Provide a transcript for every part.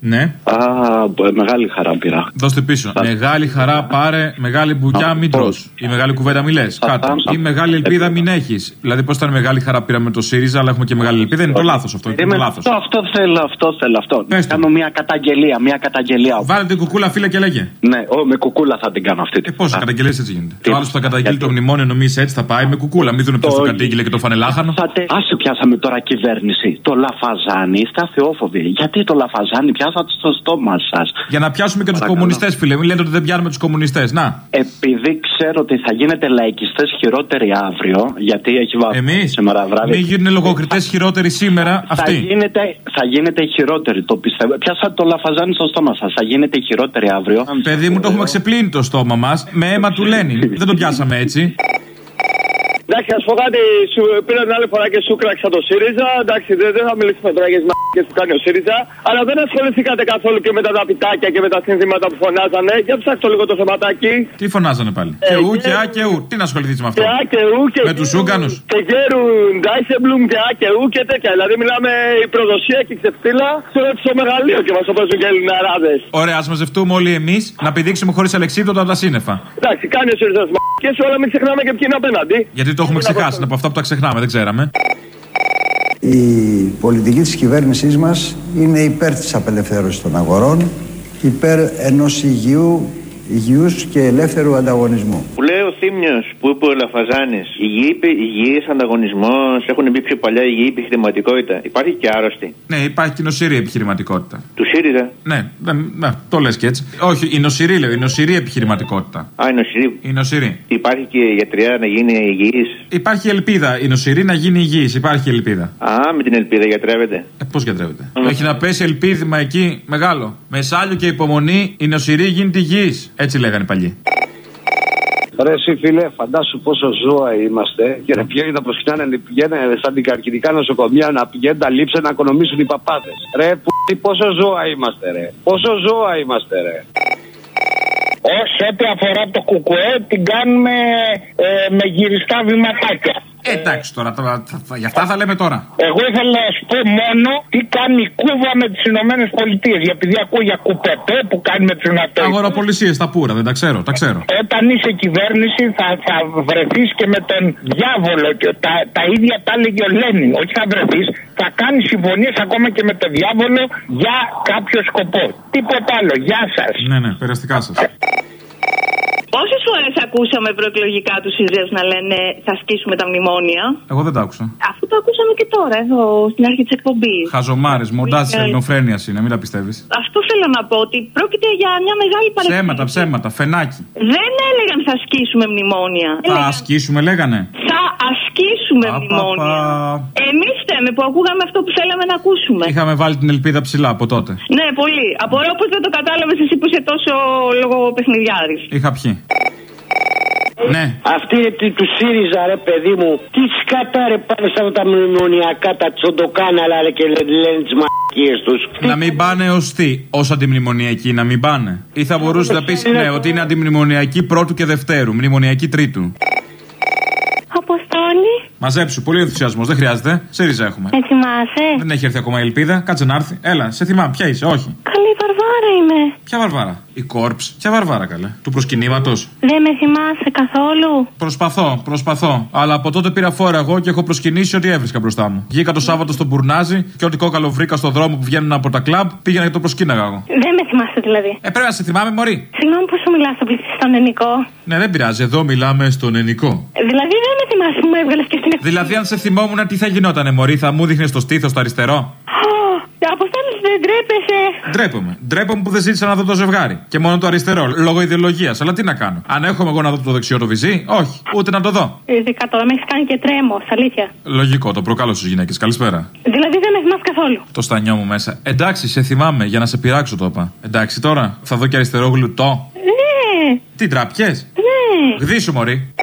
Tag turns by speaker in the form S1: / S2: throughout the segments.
S1: Ναι.
S2: Α, μπ- μεγάλη χαρά πήρα.
S1: Δώστε πίσω. Μεγάλη χαρά πάρε, μεγάλη μπουκιά μην τρως. Η μεγάλη κουβέντα μη λες. Κάτω. Η μεγάλη ελπίδα μην έχεις. Δηλαδή, πώς ήταν μεγάλη χαρά πήραμε το ΣΥΡΙΖΑ, αλλά έχουμε και μεγάλη ελπίδα. Είναι το λάθος αυτό. Είναι το
S2: Είμαι-
S1: λάθος.
S2: αυτό, αυτό θέλω, αυτό θέλω. Αυτό.
S1: Πες το.
S2: Κάνω μια καταγγελία, μια καταγγελία.
S1: Βάλε την κουκούλα, φίλε και λέγε.
S2: Ναι, ο, με κουκούλα θα την κάνω αυτή.
S1: Ε, πόσε καταγγελίες έτσι γίνεται.
S2: Τι-
S1: Ο άλλος που θα καταγγείλει
S2: γιατί-
S1: το μνημόνιο νομίζεις έτσι θα πάει με κουκούλα. Μην δουν ποιο το κατήγγειλε και το φανελάχανο.
S2: Πιάσατε- Άσε πιάσαμε τώρα κυβέρνηση. Το λαφαζάνι, είστε αθεόφοβοι. Γιατί το λαφαζάνι πιάσατε στο στόμα σας.
S1: Για να πιάσουμε και τους
S2: Παρακαλώ.
S1: κομμουνιστές, φίλε. Μην λέτε ότι δεν πιάνουμε τους κομμουνιστές. Να.
S2: Επειδή ξέρω ότι θα γίνετε λαϊκιστές χειρότεροι αύριο, γιατί έχει βάλει
S1: Εμείς.
S2: σήμερα βράδυ.
S1: Μην γίνουν λογοκριτές χειρότεροι σήμερα
S2: Θα
S1: αυτοί.
S2: γίνετε, θα γίνετε χειρότεροι, το πιστεύω. Πιάσατε το λαφαζάνι στο στόμα σας. Θα γίνετε χειρότεροι αύριο.
S1: Παιδί μου, το έχουμε ξεπλύνει το στόμα μας με αίμα του Λένιν. Δεν το πιάσαμε έτσι.
S3: Εντάξει, ας πω κάτι, σου πήρα την άλλη φορά και σου κράξα το ΣΥΡΙΖΑ. Εντάξει, δεν, δεν θα μιλήσουμε τώρα για τις μαγικέ που κάνει ο ΣΥΡΙΖΑ. Αλλά δεν ασχοληθήκατε καθόλου και με τα ταπιτάκια και με τα συνθήματα που φωνάζανε. Για ψάξτε λίγο το θεματάκι.
S1: Τι φωνάζανε πάλι;
S3: Ε,
S1: Και ου
S3: και-
S1: και α και ου. Τι να ασχοληθείς με αυτό;
S3: Και α και ου και
S1: Με τους
S3: γέρουν-
S1: Ούγκανους;
S3: Και γέρουν Ντάισεμπλουμ και α και ου και τέτοια. Δηλαδή μιλάμε η προδοσία και η ξεφτύλα στο, στο μεγαλείο και μας το παίζουν και Ελληναράδες.
S1: Ωραία, ας μαζευτούμε όλοι εμείς να πηδήξουμε χωρίς αλεξίπτωτα τα σύννεφα.
S3: Εντάξει, κάνει ο ΣΥΡΙΖΑ τις μαγικέ, αλλά μην ξεχνάμε και ποιοι είναι απέναντι.
S1: Γιατί το έχουμε ξεχάσει. Είναι από αυτά που τα ξεχνάμε, δεν ξέραμε.
S4: Η πολιτική της κυβέρνησής μας είναι υπέρ της απελευθέρωσης των αγορών, υπέρ ενός υγιού, υγιούς και ελεύθερου ανταγωνισμού.
S5: Που λέει ο Θήμιο που είπε ο Λαφαζάνη, υγιή ανταγωνισμός, έχουν μπει πιο παλιά υγιή επιχειρηματικότητα. Υπάρχει και άρρωστη.
S1: Ναι, υπάρχει και νοσηρή επιχειρηματικότητα.
S5: Του ΣΥΡΙΖΑ.
S1: Ναι, δεν- ναι, το λες και έτσι. Όχι, η νοσηρή λέω, η νοσηρή επιχειρηματικότητα.
S5: Α, είναι νοσηρή.
S1: Η νοσηρή.
S5: Υπάρχει και γιατριά να γίνει υγιή.
S1: Υπάρχει ελπίδα η νοσηρή να γίνει υγιή. Υπάρχει ελπίδα.
S5: Α, με την ελπίδα γιατρεύεται.
S1: Ε, Πώς γιατρεύεται; Έχει να πέσει ελπίδημα εκεί μεγάλο. Με σάλιο και υπομονή η νοσηρή γίνεται υγιή. Έτσι λέγανε οι παλιοί.
S6: Ρε εσύ φίλε, φαντάσου πόσο ζώα είμαστε και να πηγαίνει να προσκυνάνε πηγαίνουν στα αντικαρκυνικά νοσοκομεία να πηγαίνουν τα λείψε να οικονομήσουν οι παπάδες. Ρε που, πόσο ζώα είμαστε ρε. Πόσο ζώα είμαστε ρε.
S7: Όσο ό,τι αφορά το κουκουέ την κάνουμε ε, με γυριστά βηματάκια.
S1: Ε, εντάξει τώρα, τώρα θα, θα, για αυτά θα λέμε τώρα.
S7: Εγώ ήθελα να σου πω μόνο τι κάνει η Κούβα με τις Ηνωμένες Πολιτείες. Επειδή ακούω για κουπεπέ που κάνει με τους ΝΑΤΟ.
S1: Αγοροπολισίες τα πουρα, δεν τα ξέρω, τα ξέρω.
S7: Όταν είσαι κυβέρνηση θα, θα βρεθείς και με τον διάβολο. Και τα, τα ίδια τα έλεγε ο Λένιν. Όχι θα βρεθείς, θα κάνεις συμφωνίες ακόμα και με τον διάβολο για κάποιο σκοπό. Τίποτα άλλο. Γεια σας.
S1: Ναι, ναι, περαστικά σας.
S8: Πόσες φορές ακούσαμε προεκλογικά τους ΣΥΡΙΖΑ να λένε θα σκίσουμε τα μνημόνια.
S1: Εγώ δεν τα άκουσα.
S8: Αυτό το ακούσαμε και τώρα, εδώ, στην αρχή της εκπομπής.
S1: Χαζομάρες, μοντά της
S8: Ε,
S1: ελληνοφρένειας είναι, μην τα πιστεύεις.
S8: Αυτό θέλω να πω, ότι πρόκειται για μια μεγάλη παρεξήγηση.
S1: Ψέματα, ψέματα, φενάκι.
S8: Δεν έλεγαν θα σκίσουμε μνημόνια.
S1: Θα
S8: Έλεγαν
S1: ασκήσουμε, λέγανε.
S8: θα ασκήσουμε
S1: Πα, πα,
S8: μνημόνια.
S1: πα.
S8: Εμείς φταίμε που ακούγαμε αυτό που θέλαμε να ακούσουμε.
S1: Είχαμε βάλει την ελπίδα ψηλά από τότε.
S8: Ναι, πολύ. Απορώ πως δεν το κατάλαβες εσύ που είσαι τόσο λογοπαιχνιδιάρη.
S1: Είχα πιει. Ναι.
S9: Αυτή είναι τη- του ΣΥΡΙΖΑ, ρε παιδί μου. Τι σκατά ρε πάνε σαν τα μνημονιακά, τα τσοντοκάναλα ρε, και λέ- λένε τις μαλακίες τους.
S1: Να μην πάνε ως τι, ως αντιμνημονιακοί, να μην πάνε. Ή θα μπορούσε να πεις ναι, ότι είναι αντιμνημονιακή πρώτου και δευτέρου, μνημονιακή τρίτου.
S10: Αποστόλη,
S1: Μαζέψου, πολύ ενθουσιασμός, δεν χρειάζεται. ΣΥΡΙΖΑ έχουμε.
S10: με θυμάσαι.
S1: Δεν έχει έρθει ακόμα η ελπίδα, κάτσε να έρθει. Έλα, σε θυμάμαι, ποια είσαι, όχι.
S10: Καλή Βαρβάρα είμαι.
S1: Ποια βαρβάρα; Η κόρψ, ποια βαρβάρα καλέ; Του προσκυνήματος.
S10: Δεν με θυμάσαι καθόλου.
S1: Προσπαθώ, προσπαθώ. Αλλά από τότε πήρα φόρα εγώ και έχω προσκυνήσει ό,τι έβρισκα μπροστά μου. Βγήκα το Σάββατο στον Μπουρνάζι και ό,τι κόκαλο βρήκα στο δρόμο που βγαίνουν από τα κλαμπ πήγαινα και το προσκύναγα εγώ.
S10: Δεν με θυμάσαι δηλαδή.
S1: Ε, πρέπει να σε θυμάμαι, Μωρή.
S10: Συγγνώμη που σου μιλάω στο πληθυσμό στον ελληνικό.
S1: Ναι, δεν πειράζει, εδώ μιλάμε στον ενικό.
S10: Δηλαδή δεν με θυμάσαι που με έβγαλες και στην εκπομπή.
S1: Δηλαδή, αν σε θυμόμουν, τι θα γινότανε, Μωρή, θα μου δείχνες το στήθος το αριστερό;
S10: Αποστόλη, δεν τρέπεσαι.
S1: Ντρέπομαι. Ντρέπομαι που δεν ζήτησα να δω το ζευγάρι. Και μόνο το αριστερό, λόγω ιδεολογίας. Αλλά τι να κάνω. Αν έχουμε εγώ να δω το δεξιό το βυζί, όχι. Ούτε να το δω.
S10: Ειδικά τώρα με έχεις κάνει και τρέμο, αλήθεια.
S1: Λογικό, το προκαλώ στις γυναίκες. Καλησπέρα.
S10: Δηλαδή δεν με θυμάσαι καθόλου.
S1: Το στανιό μου μέσα. Εντάξει, σε θυμάμαι για να σε πειράξω το είπα. Εντάξει τώρα, θα δω και αριστερό γλουτό.
S10: Ναι,
S1: Τι τραπιέ.
S10: ναι.
S1: Γδίσου, Μωρή.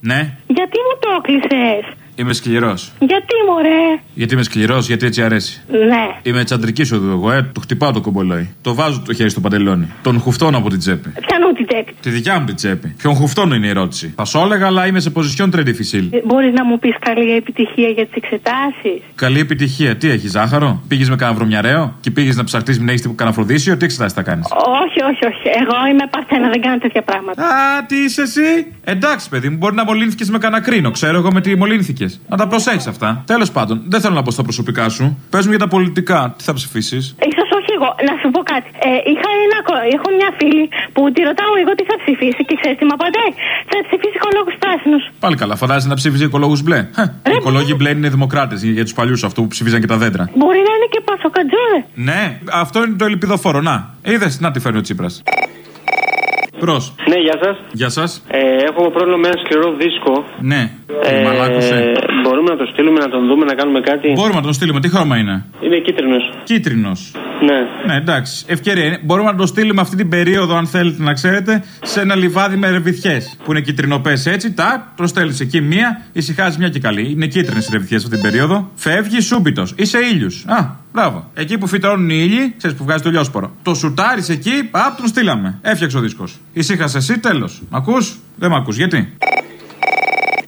S1: Ναι.
S10: Γιατί μου το έκλεισε.
S1: Είμαι σκληρός.
S10: Γιατί, μωρέ;
S1: Γιατί είμαι σκληρός, γιατί έτσι αρέσει.
S10: Ναι.
S1: Είμαι τσαντρική οδού εγώ, ε. Το χτυπάω το κομπολόι. Το βάζω το χέρι στο παντελόνι. Τον χουφτώνω από την τσέπη.
S10: Πιανού την τσέπη.
S1: Τη δικιά μου την τσέπη. Ποιον χουφτώνω είναι η ερώτηση. Θα σου έλεγα, αλλά είμαι σε ποσισιόν τρέντι φυσίλ.
S10: Μπορείς να μου πεις καλή επιτυχία για τις εξετάσεις;
S1: Καλή επιτυχία. Τι έχει, ζάχαρο; Πήγες με κανένα βρωμιαρέο και πήγες να ψαχτείς μην έχει κανένα φροντίσιο. Τι εξετάσεις θα κάνεις;
S10: Όχι, όχι, όχι. Εγώ είμαι παρθένα, δεν κάνω τέτοια πράγματα.
S1: Α, τι είσαι εσύ; Εντάξει, παιδί μου, μπορεί να μολύνθηκες με κανένα κρίνο. Ξέρω εγώ με τι μολύνθηκε. Να τα προσέχεις αυτά. Τέλος πάντων, δεν θέλω να πω στα προσωπικά σου. Πες μου για τα πολιτικά. Τι θα ψηφίσεις;
S10: σω όχι εγώ. Να σου πω κάτι. Ε, είχα ένα, κο- έχω μια φίλη που τη ρωτάω εγώ τι θα ψηφίσει και ξέρεις τι μου απαντάει. Θα ψηφίσει οικολόγους πράσινους.
S1: Πάλι καλά, φαντάζει να ψήφιζε οικολόγους μπλε. Χε, Οι οικολόγοι μπλε είναι δημοκράτες για, για τους παλιούς αυτού που ψηφίζαν και τα δέντρα.
S10: Μπορεί να είναι και πασοκατζόρε.
S1: Ναι, αυτό είναι το ελπιδοφόρο. Να, είδες, να τη φέρνει ο Τσίπρας. Προ.
S11: Ναι, γεια σας.
S1: Γεια σας.
S11: Ε, έχω πρόβλημα με ένα σκληρό δίσκο.
S1: Ναι,
S11: Ε,
S1: μαλάκωσε.
S11: μπορούμε να το στείλουμε, να τον δούμε, να κάνουμε κάτι;
S1: Μπορούμε να τον στείλουμε. Τι χρώμα είναι;
S11: Είναι κίτρινος.
S1: Κίτρινος.
S11: Ναι.
S1: Ναι, εντάξει. Ευκαιρία είναι. Μπορούμε να το στείλουμε αυτή την περίοδο, αν θέλετε να ξέρετε, σε ένα λιβάδι με ρεβιθιές. Που είναι κυτρινοπέ έτσι. Τα, το στέλνεις εκεί μία, ησυχάζει μια και καλή. Είναι κίτρινες οι ρεβιθιές αυτή την περίοδο. Φεύγει σούμπιτος. Είσαι ήλιου. Α, μπράβο. Εκεί που φυτρώνουν οι ήλιοι, ξέρεις που βγάζει το λιόσπορο. Το σουτάρεις εκεί, α, τον στείλαμε. Έφτιαξε ο δίσκος. Ησύχασες εσύ, τέλος. Μ' ακούς, δεν μ' ακούς. Γιατί;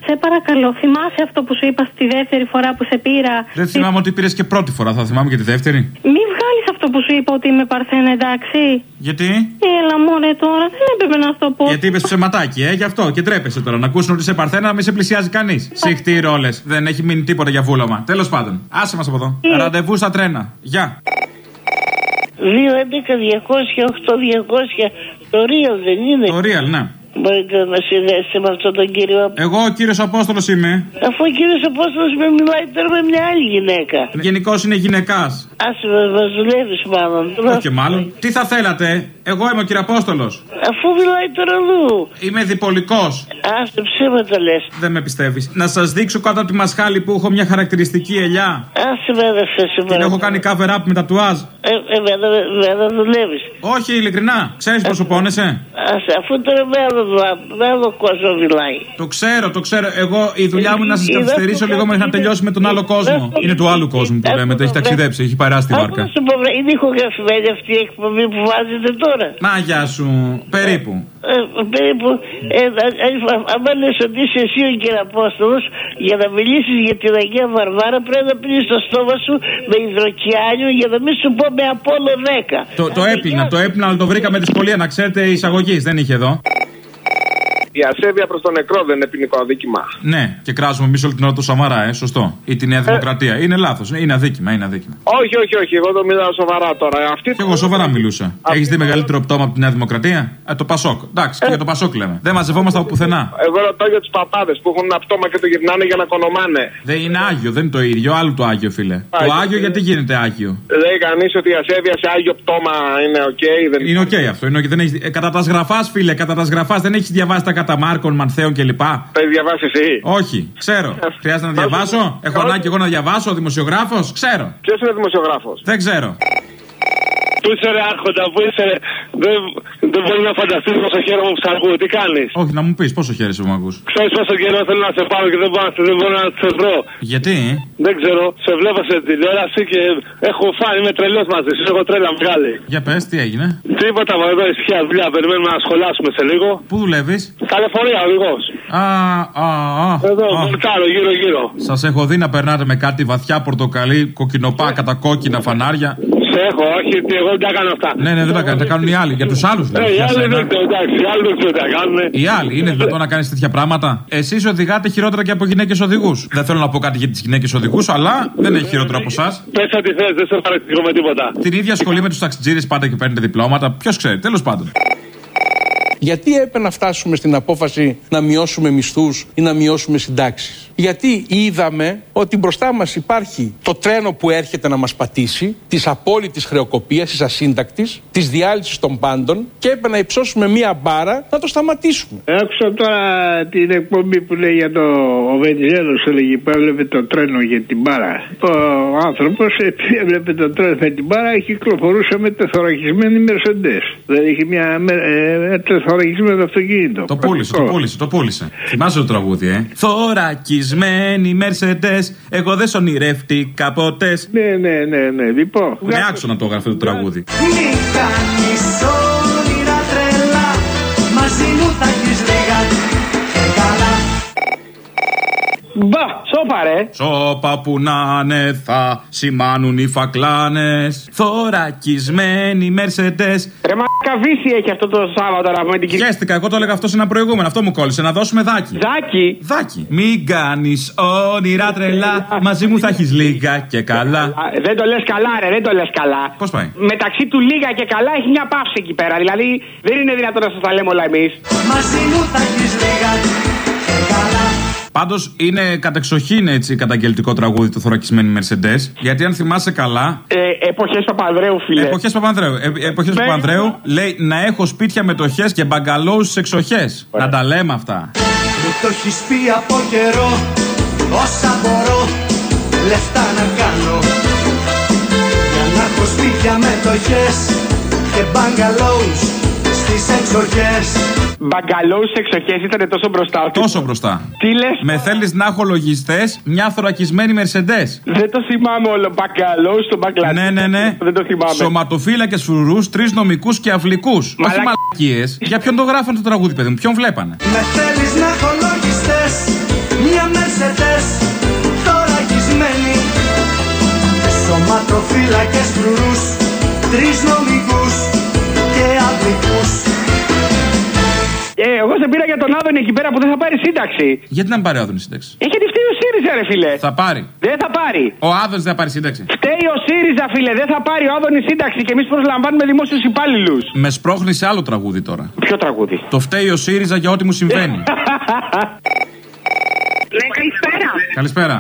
S10: Σε παρακαλώ, θυμάσαι αυτό που σου είπα στη δεύτερη φορά που σε πήρα;
S1: Δεν θυμάμαι ότι πήρες και πρώτη φορά, θα θυμάμαι και τη δεύτερη.
S10: Μη βγάλεις αυτό που σου είπα ότι είμαι παρθένα, εντάξει.
S1: Γιατί;
S10: Έλα, μωρέ τώρα, δεν έπρεπε να σου το πω.
S1: Γιατί είπες ψεματάκι, ε, γι' αυτό και τρέπεσαι τώρα. Να ακούσουν ότι είσαι παρθένα, να μην σε πλησιάζει κανείς. Συχτή ρόλες. Δεν έχει μείνει τίποτα για βούλωμα. Τέλος πάντων. Άσε μας από εδώ. Ραντεβού στα τρένα. Γεια.
S12: 2, 11, 200, 8, 200. Το Real δεν είναι.
S1: Το real, ναι.
S12: Μπορείτε να συνδέσετε με αυτόν τον κύριο.
S1: Εγώ ο κύριος Απόστολος είμαι.
S12: Αφού ο κύριος Απόστολος με μιλάει τώρα με μια άλλη γυναίκα.
S1: Γενικώ είναι γυναικάς.
S12: Άσε με, μας δουλεύεις μάλλον.
S1: Όχι και μάλλον. Τι θα θέλατε, εγώ είμαι ο κύριος Απόστολος.
S12: Αφού μιλάει τώρα αλλού.
S1: Είμαι διπολικός.
S12: Άσε ψέματα λες.
S1: Δεν με πιστεύεις. Να σας δείξω κάτω από τη μασχάλη που έχω μια χαρακτηριστική ελιά.
S12: Άσε με, αδερφέ, σε
S1: Την έχω κάνει cover up με τατουάζ.
S12: Ε, εμένα εμένα δουλεύεις.
S1: Όχι, ειλικρινά. Ξέρεις πόσο πόνεσαι;
S12: Άσε, αφού τώρα με άλλο, με άλλο κόσμο μιλάει.
S1: Το ξέρω, το ξέρω. Εγώ η δουλειά μου είναι να σα
S12: Είδα
S1: καθυστερήσω
S12: που
S1: λίγο μέχρι να
S12: κάτι
S1: τελειώσει με τον άλλο κόσμο. Είναι του άλλου κόσμου που λέμε. Το έχει ταξιδέψει, έχει παράσει τη
S12: Άκου
S1: βάρκα.
S12: να σου πω, βρε, είναι ηχογραφημένη αυτή η εκπομπή που βάζετε τώρα.
S1: Να, γεια σου. Περίπου.
S12: Ε, περίπου, ε, αν λες ότι είσαι εσύ ο Κυραπόστολος για να μιλήσεις για την Αγία Βαρβάρα πρέπει να πίνεις το στόμα σου με υδροκιάνιο για να μην σου πω με Απόλλω 10.
S1: Το, το έπινα, το έπινα, αλλά το βρήκα με δυσκολία να ξέρετε εισαγωγή. Δεν είχε εδώ.
S3: Η ασέβεια προς τον νεκρό δεν είναι ποινικό αδίκημα.
S1: Ναι, και κράζουμε εμείς όλη την ώρα το Σαμαρά, ε, σωστό. Ή τη Νέα Δημοκρατία. Είναι λάθος. Είναι αδίκημα, είναι αδίκημα.
S3: Όχι, όχι, όχι. Εγώ το μιλάω σοβαρά τώρα. Αυτή
S1: Και εγώ σοβαρά μιλούσα. Έχεις δει μεγαλύτερο πτώμα από τη Νέα Δημοκρατία; Ε, το Πασόκ. Εντάξει, και για το Πασόκ λέμε. Δεν μαζευόμαστε από πουθενά.
S3: Εγώ ρωτάω για τους παπάδες που έχουν ένα πτώμα και το γυρνάνε για να κονομάνε.
S1: Δεν είναι άγιο, δεν είναι το ίδιο. Άλλο το άγιο, φίλε. Το
S3: Άγιο.
S1: άγιο γιατί γίνεται άγιο;
S3: Λέει κανείς ότι η ασέβεια σε άγιο πτώμα είναι οκ. δεν...
S1: Είναι οκ αυτό. Είναι okay. Δεν έχεις... ε, κατά τας γραφάς, φίλε, κατά τας γραφάς δεν έχεις διαβάσει τα κατά Μάρκον, Ματθαίον κλπ.
S3: Τα έχει διαβάσεις εσύ.
S1: Όχι, ξέρω. Χρειάζεται να διαβάσω; Έχω ανάγκη εγώ να διαβάσω, δημοσιογράφος, ξέρω.
S3: Ποιος είναι δημοσιογράφος;
S1: Δεν ξέρω.
S3: Πού είσαι ρε άρχοντα, πού είσαι ρε. Δεν, δεν μπορεί να φανταστείς πόσο χαίρομαι που σ' ακούω. Τι κάνεις;
S1: Όχι, να μου πεις πόσο χαίρεσαι που με ακούς.
S3: Ξέρεις πόσο καιρό θέλω να σε πάρω και δεν μπορώ, να- δεν μπορώ να σε βρω.
S1: Γιατί;
S3: Δεν ξέρω, σε βλέπω σε τηλεόραση και έχω φάει, είμαι τρελός μαζί σου. Έχω τρέλα μεγάλη.
S1: Για πες, τι έγινε;
S3: Τίποτα, μα εδώ ησυχία δουλειά. Περιμένουμε να σχολάσουμε σε λίγο.
S1: Πού δουλεύεις;
S3: Στα λεωφορεία, οδηγός.
S1: Α, α, α.
S3: Εδώ, βολτάρω γύρω-γύρω.
S1: Σας έχω δει να περνάτε με κάτι βαθιά πορτοκαλί, κοκκινοπά, κατά κόκκινα φανάρια.
S3: Σε έχω, όχι, ότι εγώ δεν τα κάνω αυτά.
S1: Ναι, ναι, δεν τα κάνουν. Τα κάνουν οι άλλοι. Για τους άλλους
S3: Ε,
S1: λέω.
S3: οι
S1: για
S3: άλλοι
S1: σένα.
S3: δεν το εντάξει, οι άλλοι δεν το τα κάνουν.
S1: Οι άλλοι, είναι δυνατόν να κάνεις τέτοια πράγματα. Εσείς οδηγάτε χειρότερα και από γυναίκες οδηγούς. Δεν θέλω να πω κάτι για τις γυναίκες οδηγούς, αλλά δεν έχει χειρότερο από εσάς.
S3: Πες ό,τι θες, δεν σε παρεξηγώ με τίποτα.
S1: Την ίδια σχολή με τους ταξιτζίδες πάντα και παίρνετε διπλώματα. Ποιος ξέρει, τέλος πάντων.
S13: Γιατί έπρεπε να φτάσουμε στην απόφαση να μειώσουμε μισθούς ή να μειώσουμε συντάξεις; Γιατί είδαμε ότι μπροστά μας υπάρχει το τρένο που έρχεται να μας πατήσει, της απόλυτης χρεοκοπίας, της ασύντακτης, της διάλυσης των πάντων και έπρεπε να υψώσουμε μία μπάρα να το σταματήσουμε.
S14: Άκουσα τώρα την εκπομπή που λέει για το. Ο Βενιζέλος έλεγε που έβλεπε το τρένο για την μπάρα. Ο άνθρωπος επειδή έβλεπε το τρένο με την μπάρα κυκλοφορούσε με τεθωρακισμένη Mercedes. Δηλαδή είχε μια με- ε, τεθωρακισμένη θωρακισμένο αυτοκίνητο.
S1: Το πούλησε, το πούλησε, το πούλησε. Θυμάσαι το τραγούδι, ε; Θωρακισμένοι Mercedes, εγώ δεν σ' ονειρεύτηκα ποτέ.
S14: Ναι, ναι, ναι, ναι. Λοιπόν.
S1: Με άξονα να το έγραφε το τραγούδι.
S15: Μη
S16: Μπα, σώπα ρε.
S1: Σώπα που να είναι θα σημάνουν οι φακλάνες. Θωρακισμένοι Mercedes.
S16: Ρε μα καβίση έχει αυτό το Σάββατο να πούμε την κυρία.
S1: Χαίστηκα, εγώ το έλεγα αυτό σε ένα προηγούμενο. Αυτό μου κόλλησε. Να δώσουμε δάκι.
S16: Δάκι.
S1: Δάκι. Μην κάνεις όνειρα τρελά. Μαζί μου θα έχεις λίγα και καλά.
S16: Α, Δεν το λες καλά, ρε, δεν το λες καλά.
S1: Πώς πάει;
S16: Μεταξύ του λίγα και καλά έχει μια παύση εκεί πέρα. Δηλαδή δεν είναι δυνατόν να σας τα λέμε όλα εμείς.
S15: Μαζί μου θα έχεις λίγα και καλά
S1: Πάντως είναι κατεξοχήν έτσι καταγγελτικό τραγούδι το θωρακισμένοι Mercedes. Γιατί αν θυμάσαι καλά.
S16: Ε, Εποχές Παπανδρέου, φίλε.
S1: Εποχές Παπανδρέου. Ε, Εποχές
S16: Ναι.
S1: Παπανδρέου λέει να έχω σπίτια μετοχέ και μπαγκαλόους στις εξοχές. Να τα λέμε αυτά.
S15: Μου το έχεις πει από καιρό Όσα μπορώ λεφτά να κάνω Για να έχω σπίτια μετοχές Και μπαγκαλόους στις εξοχές
S16: Μπαγκαλόους στις εξοχές ήταν τόσο μπροστά. ότι-
S1: Τόσο μπροστά.
S16: Τι λες;
S1: Με θέλεις να έχω λογιστές μια θωρακισμένη Mercedes.
S16: Δεν το θυμάμαι όλο. Μπαγκαλόου στο μπαγκλαντές.
S1: Ναι, ναι, ναι.
S16: Δεν το θυμάμαι.
S1: Σωματοφύλακες φρουρούς, τρεις νομικούς και αυλικούς. Όχι
S16: Μαλα-
S1: μαλακίες. Για ποιον το γράφανε το τραγούδι, παιδί μου, ποιον βλέπανε;
S15: Με θέλεις να έχω λογιστές Μια Mercedes Θωρακισμένη Σωματοφύλακες φρουρούς Τρεις νομικούς
S16: σε πήρα για τον Άδων εκεί πέρα που δεν θα πάρει σύνταξη.
S1: Γιατί να μην πάρει ο Άδωνη σύνταξη;
S16: Έχει τη φταίει ο ΣΥΡΙΖΑ, ρε φίλε.
S1: Θα πάρει.
S16: Δεν θα πάρει.
S1: Ο Άδωνη δεν θα πάρει σύνταξη.
S16: Φταίει ο ΣΥΡΙΖΑ, φίλε. Δεν θα πάρει ο Άδωνη σύνταξη και εμείς προσλαμβάνουμε δημόσιους υπάλληλους.
S1: Με σπρώχνει σε άλλο τραγούδι τώρα.
S16: Ποιο τραγούδι;
S1: Το φταίει ο ΣΥΡΙΖΑ για ό,τι μου συμβαίνει.
S10: Ναι, καλησπέρα.
S1: Καλησπέρα.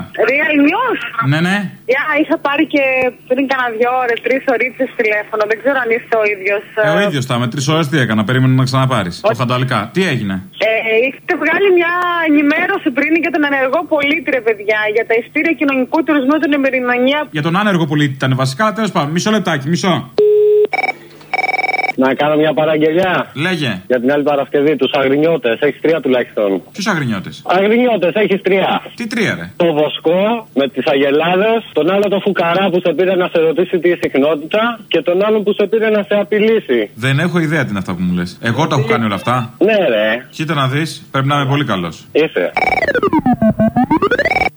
S10: Real News.
S1: Ναι, ναι.
S10: Γεια, είχα πάρει και πριν κάνα δύο ώρες, τρεις ωρίτσε τηλέφωνο. Δεν ξέρω αν είστε ο ίδιος.
S1: Ε, ο ίδιος θα. Με τρεις ώρες τι έκανα. Περίμενα να ξαναπάρεις. Το φανταλικά. Τι έγινε;
S10: Ε, έχετε βγάλει μια ενημέρωση πριν για τον ενεργό πολίτη, ρε παιδιά, για τα ειστήρια κοινωνικού τουρισμού στην Εμερινονία.
S1: Για τον άνεργο πολίτη ήταν βασικά. Τέλος πάντων. Μισό λεπτάκι, μισό.
S11: Να κάνω μια παραγγελιά.
S1: Λέγε.
S11: Για την άλλη Παρασκευή, τους αγρινιώτες. Έχεις τρία τουλάχιστον.
S1: Ποιους αγρινιώτες;
S11: Αγρινιώτες, έχεις τρία.
S1: Τι τρία, ρε;
S11: Το βοσκό με τις αγελάδες, τον άλλο το φουκαρά που σε πήρε να σε ρωτήσει τη συχνότητα και τον άλλο που σε πήρε να σε απειλήσει.
S1: Δεν έχω ιδέα τι είναι αυτά που μου λες. Εγώ τα έχω κάνει όλα αυτά.
S11: Ναι, ρε.
S1: Κοίτα να δεις, πρέπει να είμαι πολύ καλός.
S11: Είσαι.